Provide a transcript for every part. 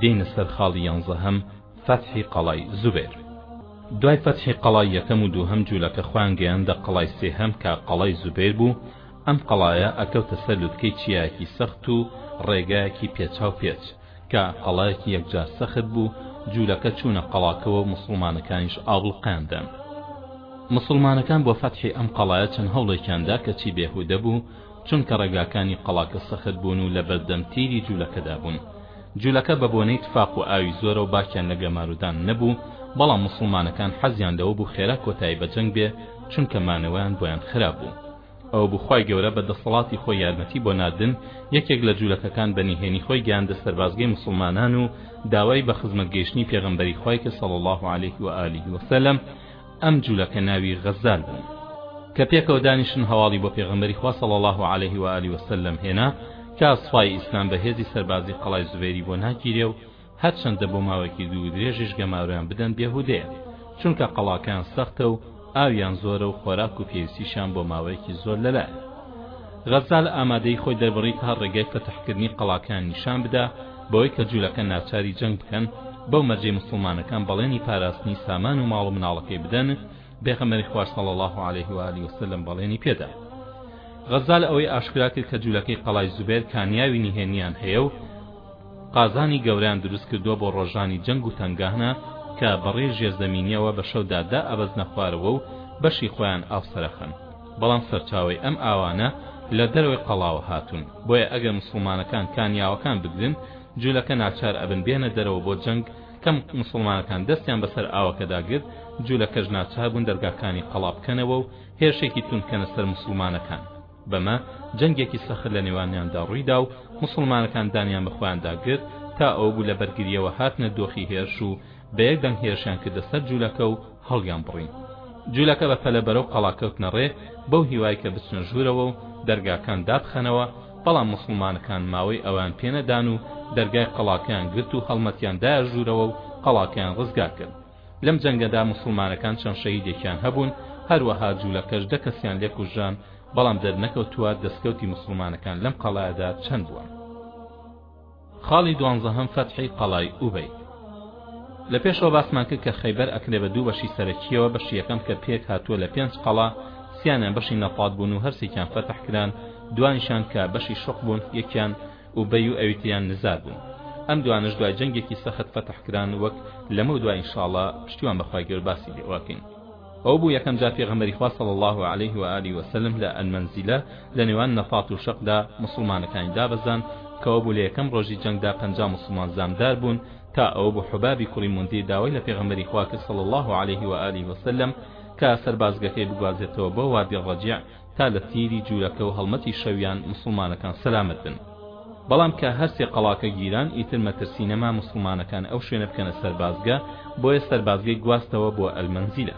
دێینە سەر خاڵی یانزەهەم، فەتحی قەڵای، زوبێر. دوای فەتحی قەڵای یەکەم و دووهەم جولەکە خۆیان گەیاندە قەڵای سێهەم کە قەڵای زوبێر بوو، ئەم قەڵایە ئەکەوتە سەر لوتکەی چیایەکی سەخت و ڕێگایەکی پێچاو پێچ، کە قەڵایەکی یەکجار سەخت بوو، جولەکە چوونە قەڵاکەوە و موسڵمانەکانیش ئابڵقەیان دان. موسڵمانەکان بۆ فەتحی ئەم قەڵایە چەند هەوڵێکیان دا کەچی بێهودە بوو، چونکە ڕێگاکانی قەڵاکە سەخت بوون و لە بەردەم تیری جولەکەدا بوون جولەکە بە بۆنەی تفاق و ئاوی زۆرەوە باکیان لە گەمارودان نەبوو بەڵام موسڵمانەکان حەزیان لەوە بوو خێرا کۆتایی بە جەنگ بێ چونکە مانەوەیان بۆیان خراپ بوو ئەوە بوو خوای گەورە بە دەسەڵاتی خۆی یارمەتی بۆ ناردن یەکێک لە جولەکەکان بە نهێنی خۆی گەیاندە سەربازگەی موسڵمانان و داوای بە خزمەت گەیشتنی پێغەمبەری خوای کرد صلی اللە علیه و آله وسلم ئەم جولەکە ناوی غەزال بوو کە پێکەوە دانیشتن هەواڵی بۆ پێغەمبەری خوا صلی اللە علیه و آله وسلم هێنا کە سوپای ئیسلام بە هێزی سەربازی قەڵای زوبەیری بۆ ناگیرێ و هەرچەندە بۆ ماوەکی دوو درێژیش گەمارۆیان بدەن بێهودەیە چونکە قەڵاکەیان سەختە و ئاویان زۆرە و خۆراک و پێویستیشان بۆ ماوەیەکی زۆر لەلایە غەزال ئامادەی خۆی دەربڕی تا ڕێگای فەتحکردنی قەڵاکان نیشان بدا بەوەی کە جولەکە ناچاری جەنگ بکەن بەو مەرجەی موسڵمانەکان بەڵێنی پاراستنی سامان و ماڵ و مناڵەکەی بدەن پێغەمبەری خوا صلی الله علیه و آله وسلم بەڵێنی پێدا غەزال ئەوەی ئاشکرا کرد کە جولەکەی قەڵای زوبێر کانیاوی نهێنیان هەیە و قازانی گەوریان دروست کردووە بۆ ڕۆژانی جەنگ و تەنگانە کە بەڕێ ژێرزەمینیەوە بە شەودا دا ئەبەزنە خوارەوە و بەشی خۆیان ئاوسەرەخەن بەڵام سەرچاوەی ئەم ئاوانە لە دەرەوەی قەڵاوە هاتوون، بۆیە ئەگەر موسڵمانەکان کانیاوەکان بگرن، جولەکە ناچار ئەبن بێنە دەرەوە بۆ جەنگ، کەم موسڵمانەکان دەستیان بەسەر ئاوەکەدا گرت، جولەکەش ناچار بوون دەرگاکانی قەڵا بکەنەوە و هێرشێکی توند بکەنە سەر موسڵمانەکان، بەمە جەنگێکی سەخت لە نێوانیاندا ڕوویدا و موسڵمانەکان دانیان بە خۆیاندا گرت، تا ئەوە بوو لە بەرگرییەوە هاتنە دۆخی هێرش و بە یەک دەنگ هێرشیان کردە سەر جولەکە و هەڵیان بڕی. جولەکە بە پەلە بەرەو قەڵا کەوتنە ڕێ، بەو هیوای کە بچنە ژوورەوە و دەرگاکان دابخەنەوە، بەڵام موسڵمانەکان ماوەی ئەوەیان پێ نەدان و دەرگای قەڵاکەیان گرت و هەڵمەتیان دایە ژوورەوە و قەڵاکەیان ڕزگار کرد. لەم جەنگەدا موسڵمانەکان چەند شەهیدێکیان هەبوون، هەروەها جولەکەش دە کەسیان لێ کوژران، بەڵام دەرنەکەوتووە دەسکەوتی موسڵمانەکان لەم قەڵایەدا چەند بووە. خاڵی دوانزەهەم فەتحی قەڵای ئوبەی لە پێشەوە باسمان کرد کە خەیبەر ئەکرێ بە دوو بەشی سەرەکیەوە بەشی یەکەم کە پێک هاتووە لە پێنج قەڵا سیانیان بەشی نەفات بوون و هەرسێکیان فەتح کران دوانیشان کە بەشی شق بوون یەکیان و بەی و ئەویتیان نزار بوون ئەم دوانش دوای جەنگێکی سەخت فەتح کران وەک لەمە دوای ئینشاڵە پشتیوان بەخوای گەور باسی لێواکەین ئەوە بوو یەکەم جار پێغەمبەری خوا صلی اللە علیه و آله و سلم لە المنزلە لە نێوان نفاط و شق دا موسڵمانەکانی دابەزاند کە ئەوە بوو لە یەکەم ڕۆژی جەنگدا پەنجا موسڵمان زامدار بوون تا ئەوە بوو حبابی کوڕی مندیر داوای لە پێغەمبەری خوا کرد صلی اللە علیه و آله و سلم کە سەربازگەکەی بگوازێتەوە بۆ وادی ڕەجیع تا لە تیری جورەکە و هەڵمەتی شەویان موسڵمانەکان سەلامەت بن بەڵام کە هەر سێ قەڵاکە گیران ئیتر مەترسی نەما موسڵمانەکان ئەو شوێنە بکەنە سەربازگە بۆیە سەربازگەی گواستەوە بۆ ئەلمەنزیلە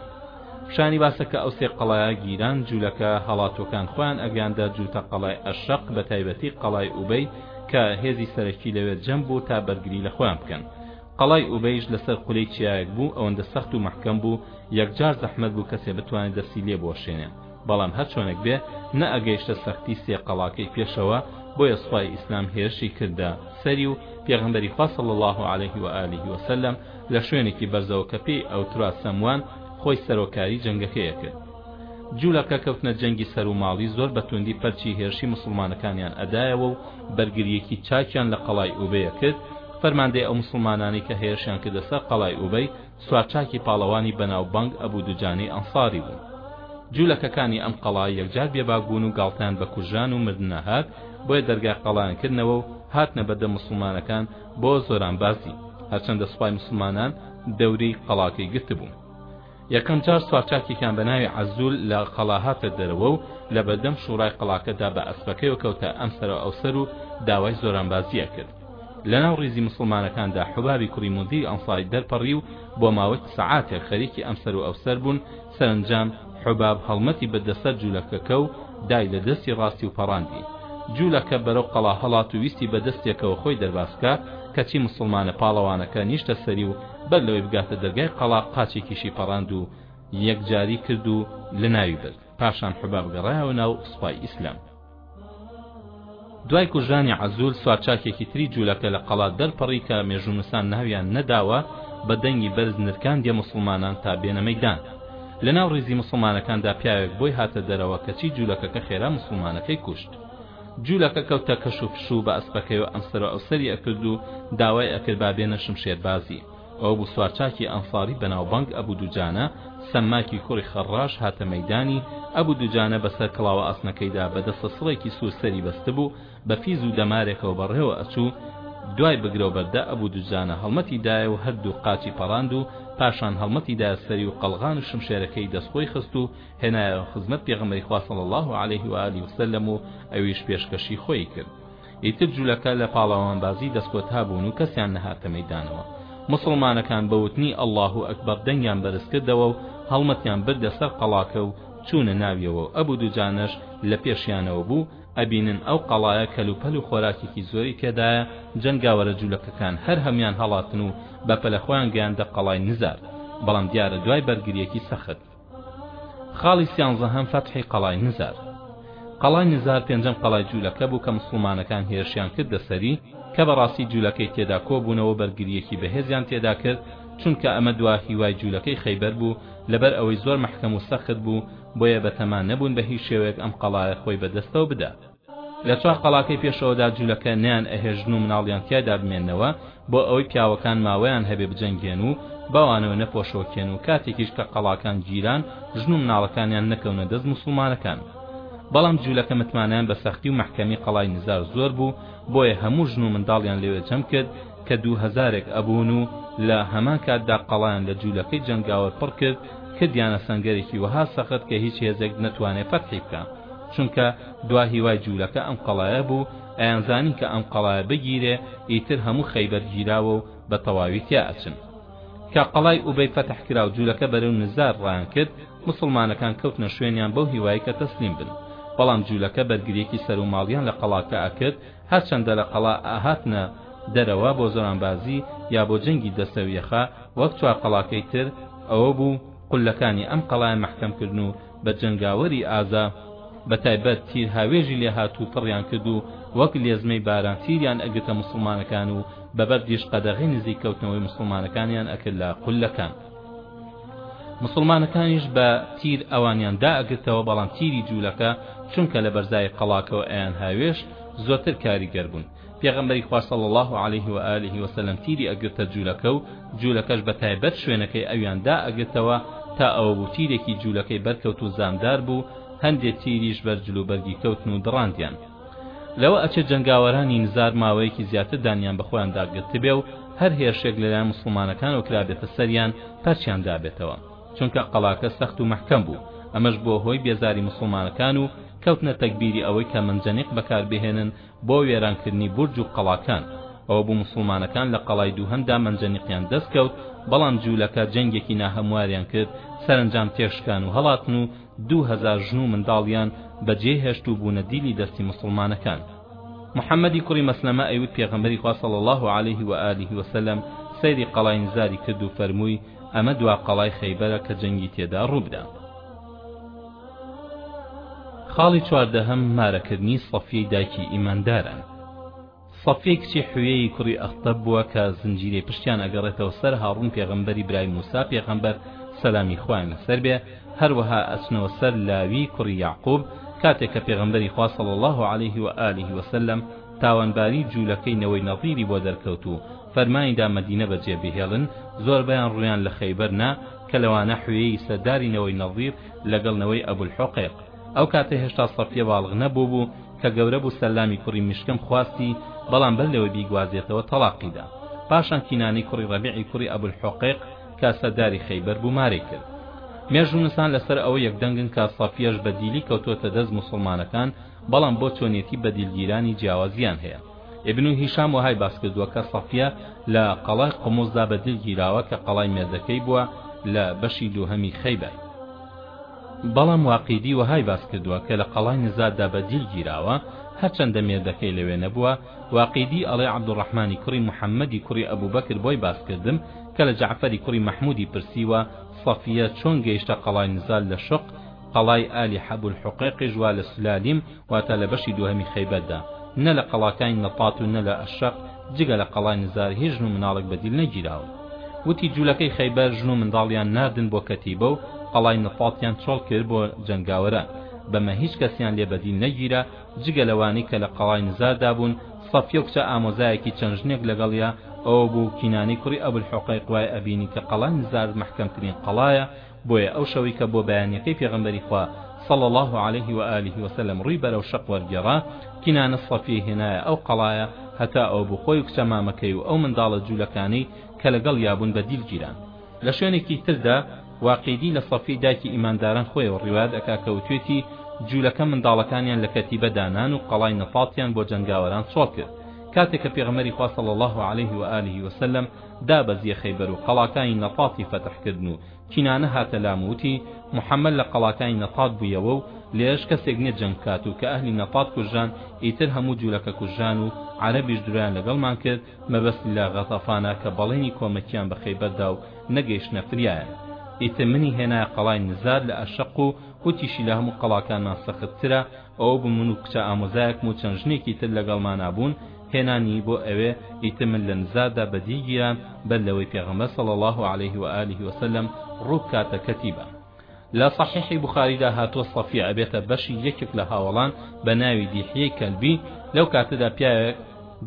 شانی باسە کە ئەو سێ قەڵایە گیران جولەکە هەڵاتوەکان خۆیان ئەگەیاندە جوتە قەڵای ئەشەق بە تایبەتی قەڵای ئوبەی کە هێزی سەرەکی لەوێ جەم بوو تا بەرگری لە خۆیان بکەن قەڵای ئوبەیش لەسەر قولەی چیایەک بوو ئەوەندە سەخت و مەحکەم بوو یەکجار زەحمەت بوو کەسێ بتوانێت دەستی لێ بوەشێنێ بەڵام هەرچۆنێک بێ نەئەگەیشتە سەختی سێ قەڵاکەی پێشەوە، بۆیە سوپای ئیسلام هێرشی کردە سەری و پێغەمبەری خوا صلی اللە علیه و آله و سلم لە شوێنێکی بەرزەوە کە پێی ئەوترا سەموان خۆی سەرۆکاری جەنگەکەی ئەکرد. جوولەکە کەوتنە جەنگی سەر و ماڵی زۆر بە توندی پەرچی هێرشی موسڵمانەکانیان ئەدایەوە و بەرگرییەکی چاکیان لە قەڵای ئوبەی ئەکرد، فەرماندەی ئەو موسڵمانانەی کە هێرشیان کردە سەر قەڵای ئوبەی، سوارچاکی پاڵەوانی بەناوبانگ ئەبوو دوجانەی ئەنساری بوون. جولەکەکانی ئەم قەڵا یەکجار بێباک بوون و گاڵتەیان بە کوژران و مردن نەهات، بۆیە دەرگای قەڵایان کردنەوە و هاتنە بەردەم موسڵمانەکان بۆ زۆرانبازی، هەرچەندە سوپای موسڵمانان دەوری قەڵاکەی گرتبوو. یەکەم جار سوارچاکێکیان بە ناوی عەزول لە قەڵا هاتە دەرەوە و لە بەردەم شوڕای قەڵاکەدا بە ئەسپەکەیەوە کەوتە ئەمسەرەوە ئەوسەر و داوای زۆرانبازی ئەکرد. لەناو ڕیزی مسوڵمانەکاندا حوبابی کوڕی مونذیری ئەنساری دەرپەڕی و بۆ ماوەی سەعاتێک خەریکی ئەمسەر و ئەوسەر بوون سەرەنجام حوباب هەڵمەتی بردە سەر جوولەکەکە و دای لە دەستی ڕاستی و پەڕاندی جوولەکە بەرەو قەڵا هەڵات و ویستی بە دەستێکەوە خۆی دەرباز بکات کەچی مسلمانە پاڵەوانەکە نیشتە سەری و بەر لەوەی بگاتە دەرگای قەڵا قاچێکیشی پەڕاند و یەکجاری کرد و لە ناوی برد پاشان حوباب گەڕایەوە ناو سوپای ئیسلام دوای کوژرانی عەزول سوارچاکێکی تری جولەکە لە قەڵا دەرپەڕی کە مێژوونووسان ناویان نەداوە بە دەنگی بەرز نرکاندیە موسڵمانان تا بێنە مەیدان لە ناو ڕیزی موسڵمانەکاندا پیاوێک بۆی هاتە دەرەوە کەچی جولەکەکە خێرا موسڵمانەکەی کوشت جولەکە کەوتە کەش و پشوو بە ئەسپەکەی و ئەمسەر و ئەوسەری ئەکرد و داوای ئەکرد با بێنە شمشێربازی ئەو بوو سوارچاکی ئەنساری بەناوبانگ ئەبوو دوجانە سەمماکی کوڕی خەڕڕاش هاتە مەیدانی، ئەبوو دوجانە بەسەر کڵاوە ئاسنەکەیدا بە دەستە سڕێکی سوور سەری بەستبوو، بە فیز و دەمارێکەوە بەڕێوە ئەچوو، دوای بگرەوبەردە ئەبوو دوجانە هەڵمەتی دایە و هەردوو قاچی پەڕاند و پاشان هەڵمەتی دایە سەری و قەڵغان و شمشێرەکەی دەستخۆی خست و هێنایەوە خزمەت پێغەمبەری خوا صلی اللە علیه و آله و سلم و ئەویش پێشکەشی خۆیی کرد ئیتر جولەکە لە پاڵەوانبازی دەستکۆتا بوون و کەسیان نەهاتە مەیدانەوە. موسڵمانەکان بە وتنی اللە اکبر دەنگیان بەرز کردەوە و هەڵمەتیان بردە سەر قەڵاکە و چوونە ناویەوە و ئەبو دوجانەش لە پێشیانەوە بوو، ئەبینن ئەو قەڵایە کەلوپەل و خۆراکێکی زۆری تێدایە، جەنگاوەرە جولەکەکان هەر هەموان هەڵاتن و بەپەلە خۆیان گەیاندە قەڵای نزار، بەڵام دیارە دوای بەرگریەکی سەخت. خاڵی سیانزەهەم فەتحی قەڵای نزار قەڵای نزار پێنجەم قەڵای جوولەکە بوو کە موسڵمانەکان هێرشیان کردە سەری کە بەڕاستی جوولەکەی تێدا کۆبوونەوە و بەرگرییەکی بەهێزیان تێدا کرد چونکە ئەمە دوا هیوای جوولەکەی خەیبەر بوو لەبەر ئەوەی زۆر مەحکەم و سەخت بوو بۆیە بەتەما نەبوون بە هیچ شێوەیەک ئەم قەڵایە خۆی بەدەستەوە بدا لە چوار قەڵاکەی پێشەوەدا جولەکە نیان ئەهێشتن و مناڵیان تیایدا بمێننەوە بۆ ئەوەی پیاوەکان ماوەیان هەبێ بجەنگێن و بەوانەوە نەپۆشۆکێن و کاتێکیش کە قەڵاکان گیران ژن و مناڵەکانیان نەکەونە دەست موسڵمانەکان بەڵام جولەکە متمانیان بە سەختی و مەحکەمی قەڵای نزار زۆر بوو بۆیە هەموو ژن و منداڵیان لەوێ جەم کرد کە دوو هەزارێک ئەبوون و لە هەمان کاتدا قەڵایان لە جوولەکەی جەنگاوەر پڕ کرد کردیانە سەنگەرێکی وەها سەخت کە هیچ هێزێک نەتوانێ فەتحی بکا چونکە دوا هیوای جولەکە ئەم قەڵایە بوو، ئەیانزانی کە ئەم قەڵایە بگیرێ ئیتر هەموو خەیبەر گیراوە و بە تەواوی تیا ئەچن. کە قەڵای ئوبەی فەتح کرا و جولەکە بەرەو نزار ڕایان کرد، موسڵمانەکان کەوتنە شوێنیان بەو هیوای کە تەسلیم بن. بەڵام جولەکە بەرگریەکی سەر و ماڵیان لە قەڵاکە ئەکرد، هەرچەندە لە قەڵا ئەهاتنە دەرەوە بۆ زۆرانبازی یا بۆ جەنگی دەستە و یەخە وەک چوار قەڵاکەی تر، ئەوە بوو قوللەکانی ئەم قەڵایە مەحکەم کردن و بە جەنگاوەری ئازا بە تایبەت تیر هاوێژی لێهاتوو پڕیان کرد و وەک لێزمەی باران تیریان ئەگرتە موسڵمانەکان و بە بەردیش قەدەغەی نزیک کەوتنەوەی موسڵمانەکانیان ئەکرد لە قولەکان موسڵمانەکانیش بە تیر ئەوانیان دا ئەگرتەوە بەڵام تیری جولەکە چونکە لە بەرزایی قەڵاکەوە ئەیان هاوێشت زۆرتر کاریگەر بوون. پێغەمبەری خوا صلی اللە علیه و آله و سلم تیری ئەگرتە جولەکە و جولەکەش بە تایبەت شوێنەکەی ئەویان دا ئەگرتەوە تا ئەوە بوو تیرێکی جولەکەی بەرکەوت و زامدار بوو هەندێ تیریش بەر جلوبەرگی کەوتن و دڕاندیان لەوە ئەچێ جەنگاوەرانی نزار ماوەیەکی زیاتر دانیان بە خۆیان داگرتبێ و هەر هێرشێک لەلایەن مسلمانەکانەوە کرابێتە سەریان پەرچیان دابێتەوە چونکە قەڵاکە سەخت و مەحکەم بوو ئەمەش بووە هۆی بێزاری مسلمانەکان و کەوتنە تەگبیری ئەوەی کە مەنجەنیق بەکاربهێنن بۆ وێران کردنی بورج و قەڵاکان ئەوە بوو موسڵمانەکان لە قەڵای دووهەمدا مەنجەنیقیان دەست کەوت بەڵام جوولەکە جەنگێکی ناهەمواریان کرد سەرەنجام تێکشکان و هەڵاتن و دوو هەزار ژن و منداڵیان بە جێ هێشت و بوونە دیلی دەستی موسڵمانەکان محمدی کوڕی مەسلەمە ئەیوت پێغەمبەری خوا صلی الله علیه و آله و سلم سەیری قەڵای نزاری کرد و فەرمووی ئەمە دوا قەڵای خەیبەرە کە جەنگی تێدا ڕووبدا. خاڵی چواردەهەم مارەکردنی سەفیەی دایکی ئیمانداران سەفیەی کچی حویەی کوڕی ئەختەب بووە کە زنجیرەی پشتیان ئەگەڕێتەوە سەر هاڕون پێغەمبەری برای موسا پێغەمبەر سەلامی خوایان لەسەر بێ هەروەها ئەچنەوە سەر لاوی کوڕی یعقوب کاتێک کە پێغەمبەری خوا صلی الله علیه و آله وسلم تاوانباری جوولەکەی نەوەی نەظیری بۆ دەرکەوت و فەرمانیدا مەدینە بەجێ بهێڵن زۆربەیان ڕویان لە خەیبەر نا کە لەوانە حوێی سەرداری نەوەی نەظیر لەگەڵ نەوەی ئەبولحوقەیق. ئەو کاتە هێشتا سەفیە باڵغ نەبووبوو، کە گەورە بوو سەلامی کوڕی میشکەم خواستی، بەڵام بەر لەوەی بیگوازێتەوە تەڵاقی دا. پاشان کینانەی کوڕی ڕەبیعی کوڕی ئەبولحوقەیق کە سەرداری خەیبەر بوو مارەی کرد. مێژوونووسان لەسەر ئەوە یەکدەنگن کە سەفیەش بە دیلی کەوتووەتە دەست موسڵمانەکان، بەڵام بۆ چۆنیەتی بەدیلگیرانی جیاوازیان هەیە ئیبن هیشام وەهای باس کردووە کە سەفیە لە قەڵای قوموسدا بەدیل گیراوە کە قەڵای مێردەکەی بووە لە بەشی دووهەمی خەیبەر بەڵام واقیدی وەهای باس کردووە کە لە قەڵای نزاددا بەدیل گیراوە هەرچەندە مێردەکەی لەوێ نەبووە واقیدی ئەڵێ عەبدوڕەحمانی کوڕی محەممەدی کوڕی ئەبوبەکر بۆی باس کردم کە لە جەعفەری کوڕی مەحموودی پرسیوە سەفیە چۆن گەیشتە قەڵای نزار لە شق قەڵای ئالی حەب الحقیقیش وا لە سلالیم واتە لە بەشی دووهەمی خەیبەردا نە لە قەڵاکانی نەپات و نە لە ئەشەق جگە لە قەڵای نزار هیچ ژن و مناڵێک بە دیل نەگیراوە وتی جولەکەی خەیبەر ژن و منداڵیان ناردن بۆ کەتیبە و قەڵای نەپاتیان چۆڵ کرد بۆ جەنگاوەران بەمە هیچ کەسیان لێ بەدیل نەگیرا جگە لەوانەی کە لە قەڵای نزاردا بوون سەفیە و کچە ئامۆزایەکی چەند ژنێک لەگەڵیا ئەوە بوو کینانی کوڕی ئەبولحوقەیق وای ئەبینی کە قەڵای نزار مەحکەمترین قەڵایە بۆیە ئەو شەوەی کە بۆ بەیانیەکەی پێغەمبەری خوا صلی اللە علیه و آله و سلم ڕووی بەرەو شەق وەرگێڕا کینانە صەفیەی هێنایە ئەو قەڵایە هەتا ئەو بوو خۆی و کچە مامەکەی و ئەو منداڵە جوولەکانەی کە لەگەڵ یابوون بە دیل گیران لە شوێنێکی تردا واقیدی لە صەفی دایکی ئیمانداران خۆیەوە ڕیوایەت ئەکا کە وتوێتی جوولەکە منداڵەکانیان لە کەتیبە دانان و قەڵای نەفاتیان بۆ جەنگاوەران چۆڵ کرد کاتێک کە پێغەمبەری خوا صلی اللە علیه و آله و سلم دابەزیە خەیبەر و قەڵاکانی نەتاتی فەتح کردن و کینانە هاتە لام و وتی محمد لە قەڵاکانی نەتات بویەوە و لێرەش کەسێک نیە جەنگ بکات و کە ئەهلی نەتات کوژران ئیتر هەموو جولەکە کوژران و عەرەبیش درۆیان لەگەڵمان کرد مەبەستی لە غەتەفانە کە بەڵێنی کۆمەکیان بە خەیبەر دا و نەگەیشتنە فریایان ئیتر منی هێنایە قەڵای نزار لە ئەشەق و وتیشی لە هەموو قەڵاکانمان سەخت ترە ئەوە بوو من و کچە ئامۆزایەکم و چەند ژنێکی تر لەگەڵمانا بوون هێنانیی بۆ ئەوێ ئیتر من لە نزاردا بە دی گیران بەر لەوەی پێغەمبەر صلی اللە علیە و آله وسلم ڕوو بکاتە کەتیبە لە صحیحی بخاریدا هاتووە صەفیە ئەبێتە بەشی یەکێک لە هاوەڵان بە ناوی دیحیەی کەلبی لەو کاتەدا پیاوێک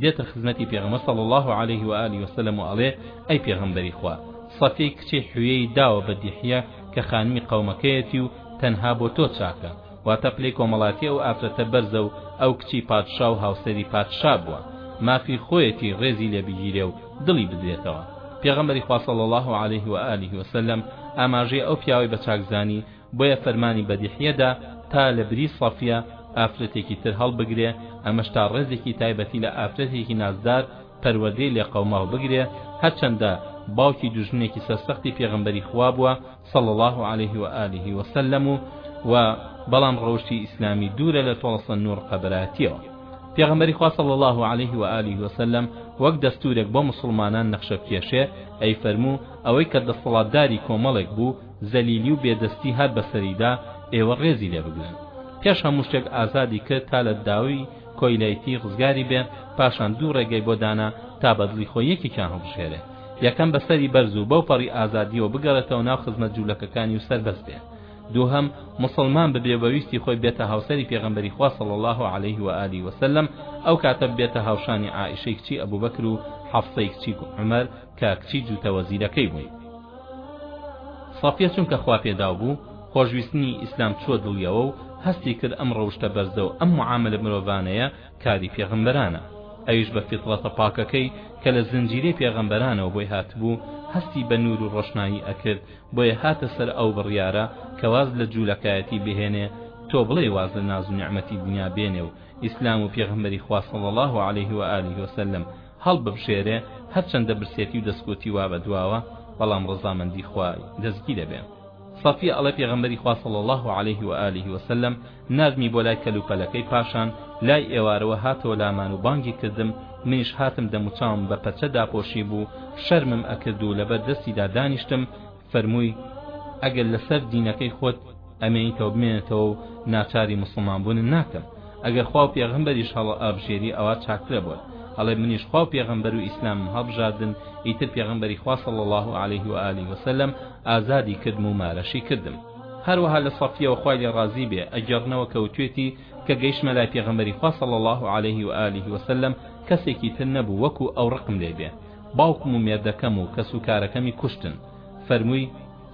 دێتە خزمەتی پێغەمبەر صلی اللە علیه و آله وسلم و ئەڵێ ئەی پێغەمبەری خوا صەفیەی کچەی حویەی داوە بە دیحیە کە خانمی قەومەکەیەتی و تەنها بۆ تۆ چاکە واتە پلەی کۆمەڵایەتی ئەو ئافرەتە بەرزە و ئەو کچی پادشا و هاوسەری پادشا بووە، مافی خۆیەتی ڕێزی لێ بگیرێ و دڵی بدرێتەوە. پێغەمبەری خوا صلی اللە علیه و آله و سلم ئاماژەی ئەو پیاوەی بە چاک زانی، بۆیە فەرمانی بە دیحیە دا تا لە بری صەفیە ئافرەتێکی تر هەڵبگرێ، ئەمەش تا ڕێزێکی تایبەتی لە ئافرەتێکی نازدار پەروەردەی لێقەوماو بگرێ، هەرچەندە باوکی دوژمنێکی سەرسەختی پێغەمبەری خوا بووە، صلی اللە علیه و آله و سلم و بەڵام ڕەوشی ئیسلامی دوورە لە تۆڵەسەند و ڕقەبەراتیەوە پێغمبەری خوا صلی اللە علیه و آله و سلم وەک دەستورێک بۆ مسلمانان نەخشە کێشێ ئەی فەرموو ئەوەی کە دەسەڵاتداری کۆمەڵێک بوو زەلیلی و بێدەستی هات بەسەریدا ئێوە ڕێزی لێ بگرن پێش هەموو شتێک ئازادی کرد تا لە داوی کۆیلایتی ڕزگاری بێ پاشان دوو ڕێگەی بۆ دانا تا بەدڵی خۆی یەکێکیان هەڵبژێرێ یەکەم بە سەری بەرز و بەو پەڕی ئازادیەوە بگەڕێتەوە ناو خزمەت جولەکەکانی و سەربەست بێ دووهەم موسڵمان ببێ و بەویستی خۆی بێتە هاوسەری پێغەمبەری خوا صلی الله علیه و آله و سلم ئەو کاتە ببێتە هاوشانی عائشەی کچی ئەبوبەکر و حەفصەی کچی عمر کە کچی جوتە وەزیرەکەی بوون صفیە چونکە خوا پێداو بوو خۆشویستنی ئیسلام چووە دڵیەوە و هەستی کرد ئەم ڕەوشتە بەرزە و ئەم معاملە مرۆڤانەیە کاری پێغەمبەرانە ئەویش بە فیتڕەتە پاکەکەی کە لە زنجیرەی پێغەمبەرانەوە بۆی هاتبوو هەستی بە نور و ڕۆشنایی ئەکرد بۆیە هاتە سەر ئەو بڕیارە کە واز لە جوولەکایەتی بهێنێ تۆ بڵێی واز لە ناز و نیعمەتی دنیا بێنێ و ئیسلام و پێغەمبەری خوا صلی الله علیه و آله وسلم هەڵببژێرێ هەرچەندە برسێتی و دەستکوتی وا بە دواوە بەڵام ڕەزامەندی خوای دەستگیرە بێ صەفیە ئەڵێ پێغەمبەری خوا صلی الله علیه و آله وسلم ناردمی بۆ لای کەلوپەلەکەی پاشان لای ئێوارەوە هاتەوە لامان و بانگی کردم منیش هاتم دەموچاوم بە پەچە داپۆشیبوو شەرمم ئەکرد و لەبەر دەستیدا دانیشتم فەرمووی ئەگەر لەسەر دینەکەی خۆت ئەمێنیتەوە بمێنێتەوە و ناچاری موسڵمان بوونت ناکەم ئەگەر خوا و پێغەمبەریش هەڵئەبژێری ئەوا چاکترە بۆت ئەڵێ منیش خوا و پێغەمبەر و ئیسلامم هەڵبژاردن ئیتر پێغەمبەری خوا صلی اللە علیه و آله وسلم ئازادی کردم و مارەشی کردم هەروەها لە صەفیەوە خوای لێ ڕازی بێ ئەگێڕنەوە کە وتوێتی کە گەیشتمە لای پێغەمبەری خوا صلی اللە علیه و آله و سلم کەسێکی تر نەبوو وەکو ئەو ڕقم لێ بێ باوکم و مێردەکەم و کەس و کارەکەمی کوشتن فەرمووی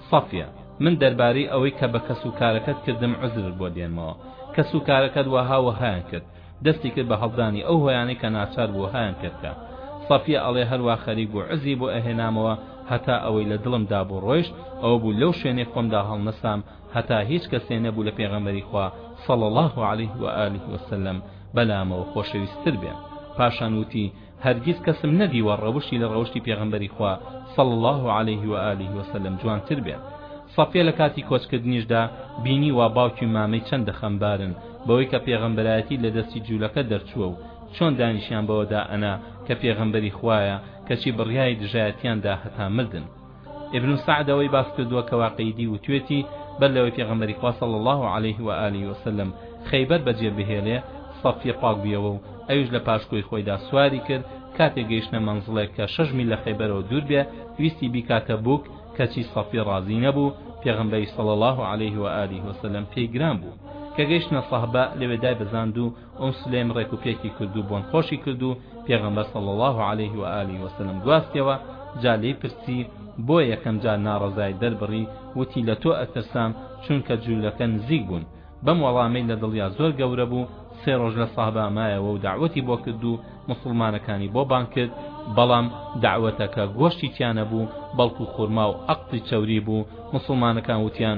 صەفیە من دەربارەی ئەوەی کە بە کەس و کارەکەت کردم عوزرت بۆ دێنمەوە کەس و کارەکەت وەها وەهایان کرد دەستی کرد بە هەڵدانی ئەو هۆیانەی کە ناچار بووە هایان پێ بکا. سەفیە ئەڵێ هەر وا خەریک بوو عزی بۆ ئەهێنامەوە هەتا ئەوەی لە دڵم دابوو ڕۆیشت، ئەوە بوو لەو شوێنەی خۆمدا هەڵنەسام هەتا هیچ کەسێ نەبوو لە پێغەمبەری خوا صلی اللە علیه و آله و سلم بەلامەوە خۆشەویست تر بێ. پاشان وتی، هەرگیز کەسم نەدیوە ڕەوشی لە ڕەوشی پێغەمبەری خوا صلی اللە علیه و آله و سلم جوانتر بێت صەفیە لە کاتی کۆچکردنیشدا بینیوە باوکی و مامەی چەندە خەمبارن بەوەی کە پێغەمبەرایەتی لە دەستی جوولەکە دەرچووە و چۆن دانیشیان بەوەدا ئەنا کە پێغەمبەری خوایە کەچی بڕیاری دژایەتیاندا هەتا مردن ابن سعد ئەوەی باس کردووە کە واقیدی وتوێتی بەر لەوەی پێغەمبەری خوا صلی اللە علیه و آله و سلم خەیبەر بەجێ بهێلێ صەفیە پاک بیەوە و ئەویش لە پاش کۆی خۆیدا سواری کرد کاتێ گەیشتە مەنزڵێک کە شەش میل لە خەیبەرەوە دوور بێ ویستی بیکاتە بووک کەچی صەفیە ڕازی نەبوو پێغەمبەری صلی اللە علیه و آله و سلم پێی گران بوو کە گەیشتە صەهبا لەوێ دایبەزاند و ئوم سولەیم ڕێک و پێکی کرد و بۆن خۆشی کرد و پێغەمبەر صلی اللە علیه و آله وسلم گواستیەوە جا لێی پرسی بۆ یەکەم جار ناڕەزای دەربڕی وتی لە تۆ ئەترسام چونکە جولەکە نزیک بوون بەم وەڵامەی لە دڵیا زۆر گەورە بوو سێ ڕۆژ لە سەهبا مایەوە و دەعوەتی بۆ کرد و مسڵمانەکانی بۆ بانگ کرد بەڵام دەعوەتەکە گۆشتی تیا نەبوو بەڵکو خورما و ئەقتی چەوری بوو مسڵمانەکان وتیان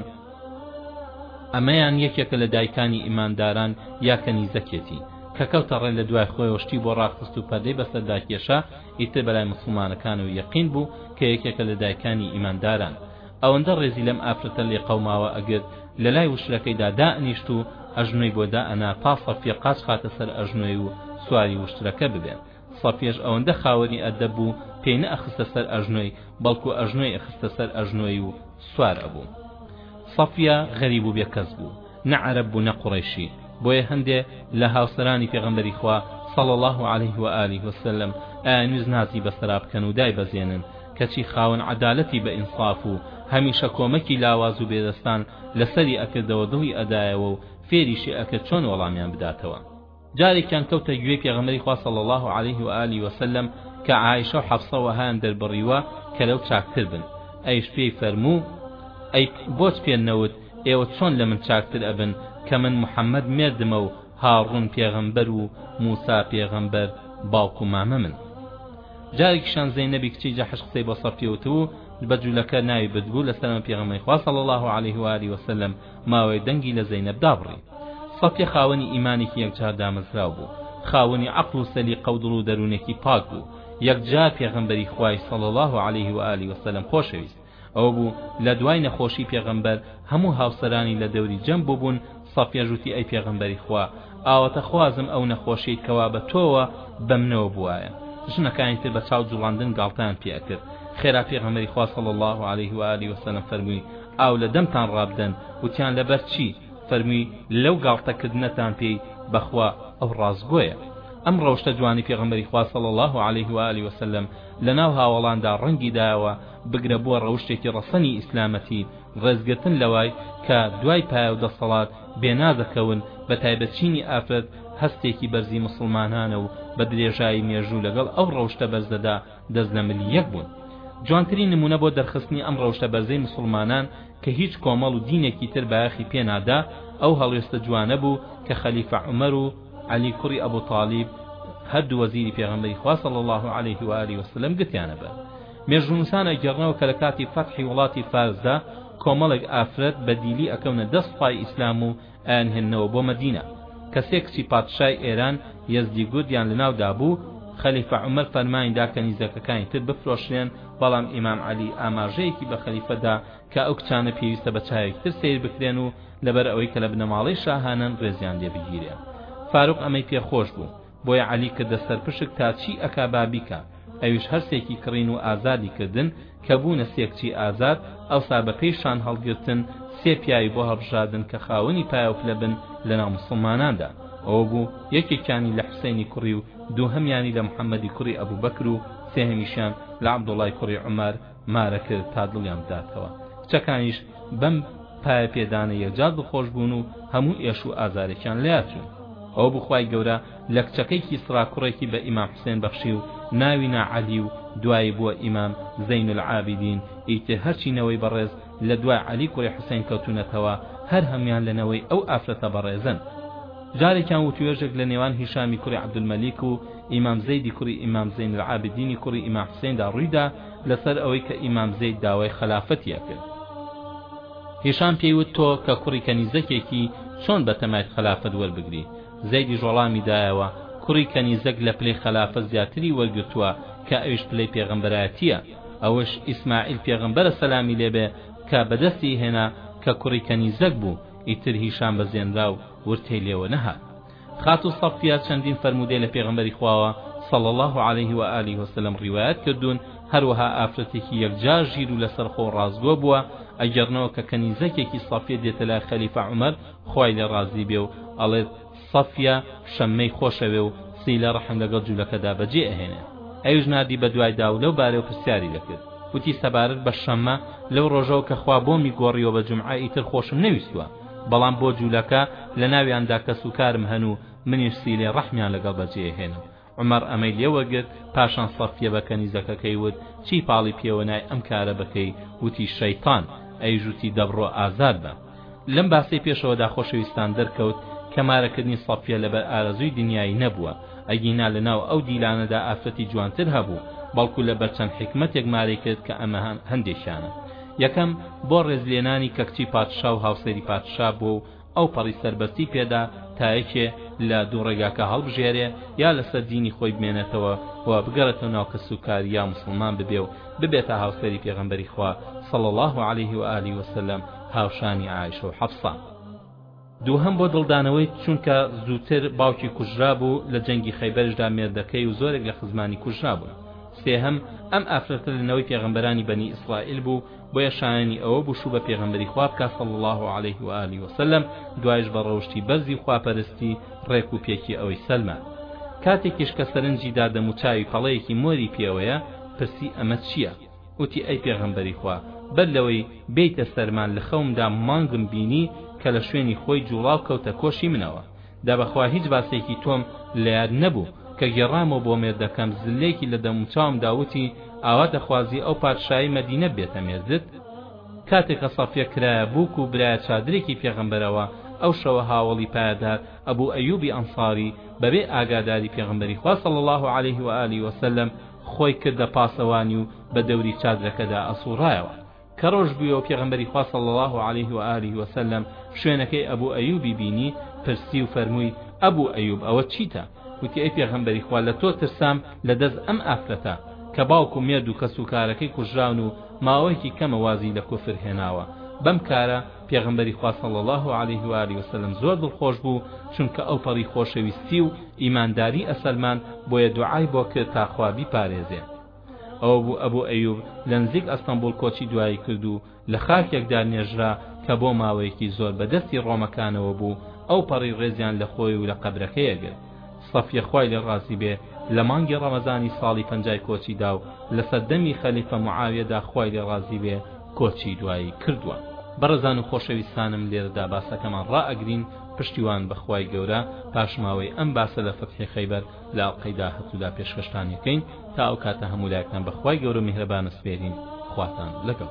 ئەمەیان یەکێکە لە دایکانی ئیمانداران یا کەنیزەکێتی کە کەوتە ڕێ لە دوای خۆیەوە شتی بۆ ڕاخست و پەردەی بەسەردا کێشا ئیتر بەلای مسلمانەکانەوە یەقین بوو کە یەکێکە لە دایکانی ئیمانداران ئەوەندە ڕێزی لەم ئافرەتە لێ قەوماوە ئەگرت لە لای وشترەکەیدا دائنیشت و ئەژنۆی بۆ دائەنا تا سەفیە قاچ خاتە سەر ئەژنۆی و سواری وشترەکە ببێت سە پێش ئەوەندە خاوەنی ئەدەب بوو پێی نە ئەخستە سەر ئەژنۆی بەڵکو ئەژنۆی ئەخستە سەر ئەژنۆی و سوار ئەبوو سەفیە غەریب و بێکەس بوو نە عەرەب بوو نە قوڕەیشی بۆیە هەندێ لە هاوسەرانی پێغەمبەری خوا صلی الله علیه و آله وسلم ئاینوز نازی بەسەرا بکەن و دایبەزێنن کەچی خاوەن عەدالەتی بە ئینصاف و هەمیشە کۆمەکی لاواز و بێدەستان لەسەری ئەکردەوە دڵی ئەدایەوە و فێریشی ئەکرد چۆن وەڵامیان بداتەوە جارێکیان کەوتە گوێی پێغەمبەری خوا صلی اللە علیه و آله و سلم کە عائشە و حەفصە وەهایان دەربڕیوە کە لەو چاکتر بن ئەیش پێی فەرموو ئەی بۆچ پێ نەوت ئێوە چۆن لە من چاکتر ئەبن کە من محەممەد مێردمە و هاڕون پێغەمبەر و موسا پێغەمبەر باوک و مامە من جارێکیشان زەینەبی کچی جەحش قسەی بۆ سەفیەوت و بە جوولەکە ناوی بردبوو لەسەرەوە پێغەمبەری خوا صلی الله علیه و آله و سلم ماوەیە دەنگی لە زەینەب دابڕی. سەفیە خاوەنی ئیمانێکی یەکجار دامەزراو بوو، خاوەنی عەقڵ و سەلیقە و دڵ و دەروونێکی پاک بوو، یەکجار پێغەمبەری خوای، صلی اللە علیه و آله و سلم، خۆشەویست. ئەوە بوو لە دوای نەخۆشی پێغەمبەر هەموو هاوسەرانی لە دەوری جەم بووبوون، سەفیەش وتی ئەی پێغەمبەری خوا ئاواتەخوازم ئەو نەخۆشیەی کەوا بە تۆوە بە منەوە بووایە. ژنەکانی تر بە چاو جوڵاندن گاڵتەیان پێ ئەکرد. خێرا پێغەمبەری خوا، صلی اللە علیه و آله و سلم، فەرمووی، ئاو لە دەمتان ڕابدەن وتیان لەبەر چی فەرموی لەو گاڵتە کردنەتان پێی بەخوا ئەو ڕاستگۆیە ئەم ڕەوشتە جوانەی پێغەمبەری خوا صلی اللە علیه و آله وسلم لەناو هاوەڵاندا ڕەنگی دایەوە بگرە بووە ڕەوشتێکی ڕەسەنی ئیسلامەتی ڕێزگرتن لەوای کە دوای پایە و دەسەڵات بێنازەکەون بەتایبەت چینی ئافرەت هەستێکی بەرزی موسڵمانانە و بە درێژایی مێژوو لەگەڵ ئەو ڕەوشتە بەرزەدا دەست لە ملی یەک بوون. جوانترین نموونە بۆ دەرخستنی ئەم ڕەوشتە بەرزەی موسڵمانان کە هیچ کۆمەڵ و دینێکی تر بایەخی پێ نادا، ئەو هەڵوێستە جوانە بوو کە خەلیفە عومەر و عەلی کوڕی ئەبو تالیب هەر دوو وەزیری پێغەمبەری خوا صلی اللە علیه و آله وسلم گرتیانە بەر. مێژوونووسان ئەگێڕنەوە کە لە کاتی فەتحی وڵاتی فارسدا کۆمەڵێک ئافرەت بە دیلی ئەکەونە دەست سوپای ئیسلام و ئەیانهێننەوە بۆ مەدینە. کەسێ کچی پادشای ئێران یەزدی گوردیان لە ناو دابوو، خەلیفە عومەر فەرمانی دا کەنیزەکەکانی تر بفرۆشرێن، بەڵام ئیمام عەلی ئاماژەیەکی بە خەلیفە دا کە ئەو کچانە پێویستە بە چاوێکی تر سەیر بکرێن و لەبەر ئەوەی کە لە بنەماڵەی شاهانەن ڕێزیان لێ بگیرێ. فاروق ئەمەی پێ خۆش بوو. بۆیە عەلی کردە سەرپشک تا چی ئەکا با بیکا، ئەویش هەر سێکی کڕین و ئازادی کردن، کە بوونە سێکچی ئازاد، ئەوسا بە پێی شان هەڵگرتن سێ پیاوی بۆ هەڵبژاردن کە خاوەنی پایە و پلە بن لە ناو موسڵماناندا، ئەوە بوو یەکێکیانی لە حوسەینی کوڕی و دووهەمیانی لە محەمەدی کوڕی ئەبوبەکر و سێهەمیشیان لە عەبدوڵای کوڕی عومەر، مارە کرد تا دڵیان بداتەوە کچەکانیش بەم پایە پێدانە یەکجار دڵخۆش بوون و هەموو ئێش و ئازارێکیان لە یاچوو ئەو بخوای گەورە لە کچەکەی کیسڕا کوڕێکی بە ئیمام حسێن بەخشی و ناوی ناعەلی و دوایی بووە ئیمام زەین العابدین ئیتر هەرچی نەوەی بەڕێز لە دوای عەلی کوڕی حوسەین کەوتوونەتەوە، هەر هەموویان لە نەوەی ئەو ئافرەتە بەڕێزن. جارێکیان وتوێژێک لە نێوان هیشامی کوڕی عەبدولمەلیک و ئیمام زەیدی کوڕی ئیمام زەینولعابدینی کوڕی ئیمام حوسەیندا ڕووی دا لەسەر ئەوەی کە ئیمام زەید داوای خەلافەتی ئەکرد. هیشام پێی وت تۆ کە کوڕی کەنیزەکێکی چۆن بەتەمایت خەلافەت وەربگری؟ زەیدیش وەڵامی دایەوە، کوڕی کەنیزەک لە پلەی خەلافەت زیاتری وەرگرتووە کە ئەویش پلەی پێغەمبەرایەتییە. ئەوەش ئیسماعیل پێغەمبەرە سەلامی لێ بێ کە بە دەستی هێنا کە کوڕی کەنیزەک بوو ئیتر هیشام بەزێنرا و ورتەی لێوە نەهات خاتو صفیە چەندین فەرموودەی لە پێغەمبەری خواوە صلی الله علیه و آله وسلم ڕیوایەت کردوون هەروەها ئافرەتێکی یەکجار ژیر و لەسەر خۆ ڕاستگۆ بووە ئەگەرنەوە کە کەنیزەکێکی صفیە دێتە لای خەلیفە عومەر خوای لێ ڕازی بێ و ئەڵێت سەفیە شەممەی خۆشەوێ و سیلە ڕەحم لەگەڵ جولەکەدا بەجێ ئەهێنێ. ئەویش ناردی بەدوایدا و لەو بارەوە پرسیاری لێکرد. وتی سەبارەت بە شەممە لەو ڕۆژەوە کە خوا بۆمی گۆڕیوە بە جومعە ئیتر خۆشم نەویستوە. بەڵام بۆ جولەکە لەناویاندا کەسوکارم هەن و منیش سیلەی ڕەحمیان لەگەڵ بەجێ ئەهێنم. عومەر ئەمەی لێ وەرگرت پاشان سەفیە بە کەنیزەکەکەی وت چی پاڵی پێوە نای ئەم کارە بەکەی وتی شەیتان ئەیش وتی دەبڕۆ ئازاد بە لەم باسەی پێشەوەدا خۆشەویستان دەرکەوت کە مارەکردنی سەفیە لەبەر ئارەزووی دنیایی نەبووە ئەگینا لەناو ئەو دیلانەدا ئافرەتی جوانتر هەبوو بەڵکو لەبەر چەند حکمەتێک مارەی کرد کە ئەمە هەندێکیانە یەکەم بۆ ڕێزلێنانی کە کچی پادشا و هاوسەری پادشا بووە و ئەوپەڕی سەربەستی پێدا تا یەکێ لە دوو ڕێگاکە هەڵبژێرێ، یا لەسەر دینی خۆی بمێنێتەوە و بگەڕێتەوە ناو کەسوکار یا موسڵمان ببێ و ببێتە هاوسەری پێغەمبەری خوا صلی اللە علیه و آله و سلم هاوشانی عائشە و حەفصە. دووهەم بۆ دڵدانەوەی چونکە زووتر باوکی کوژرابوو لە جەنگی خەیبەرشدا مێردەکەی و زۆرێک لە خزمانی کوژرابوون. سێهەم ئەم ئافرەتە لە نەوەی پێغەمبەرانی بەنی ئیسرائیل بوو، بۆیە شایەنی ئەوە بوو شوو بە پێغەمبەری خوا بکا صلی اللە علیه و آله وسلم دوایش بە ڕەوشتی بەرزی خواپەرستی ڕێک و پێکی ئەوەی سەلما کاتێکیش کە سەرنجی دا دەموچاوی پەڵەیەکی مۆری پێوەیە پرسی ئەمە چییە وتی ئەی پێغەمبەری خوا بەر لەوەی بێیتە سەرمان لە خەومدا مانگم بینی کە لە شوێنی خۆی جوڵاو کەوتە کۆشی منەوە دە بەخوا هیچ باسێکی تۆم لەیاد نەبوو کە گێڕامەوە بۆ مێردەکەم زللەیەکی لە دەموچاومدا وتی ئاوا دەخوازی ئەو پادشایەی مەدینە ببێتە مێردت؟ کاتێک کە سەفیە کرایە بووک و برایە چادرێکی پێغەمبەرەوە ئەو شەوە هاوەڵی پایەدار ئەبوو ئەیوبی ئەنساری بەبێ ئاگاداری پێغەمبەری خوا صلی اللە علیه و آله و سلم خۆی کردە پاسەوانی و بە دەوری چادرەکەدا ئەسوڕایەوە کە ڕۆژ بوویەوە پێغەمبەری خوا صلی اللە علیه و آله و سلم شوێنەکەی ئەبو ئەیوبی بینی پرسی و فەرمووی ئەبو ئەیوب ئەوە چیتە وتی ئەی پێغەمبەری خوا لە تۆ ترسام لە دەست ئەم ئافرەتە کە باوک و مێرد و کەس و کارەکەی کوژراون و ماوەیەکی کەمە وازی لە کوفر هێناوە بەم کارە پێغەمبەری خوا صلی اللە علیه و آله و سلم زۆر دڵخۆش بوو چونکە ئەو پەڕی خۆشەویستی و ئیمانداری ئەسەلمان بۆیە دوعای بۆ کرد تا خوا بیپارێزێ ئەوە بوو ئەبو ئەیوب لە نزیک ئەستەنبوڵ کۆچی دوایی کرد و لە خاکێکدا نێژرا کە بۆ ماوەیەکی زۆر بە دەستی ڕۆمەکانەوە بوو ئەوپەڕی ڕێزیان لە خۆی و لە قەبرەکەی ئەگرت سەفیە خوای لێ ڕازی بێ لە مانگی ڕەمەزانی ساڵی پەنجای کۆچی دا و لە سەردەمی خەلیفە معاویەدا خوای لێ ڕازی بێ کۆچی دوایی کردووە بەڕێزان و خۆشەویستانم لێرەدا باسەکەمان ڕائەگرین پشتیوان بەخوای گەورە پاشماوەی ئەم باسە لە فەتحی خەیبەر لە ئەڵقەی داهاتوودا پێشکەشتان ئەکەین تا ئەو کاتە هەموو لایەکتان بە خوای گەورە و میهرەبان ئەسپێرین خواتان لەگەڵ.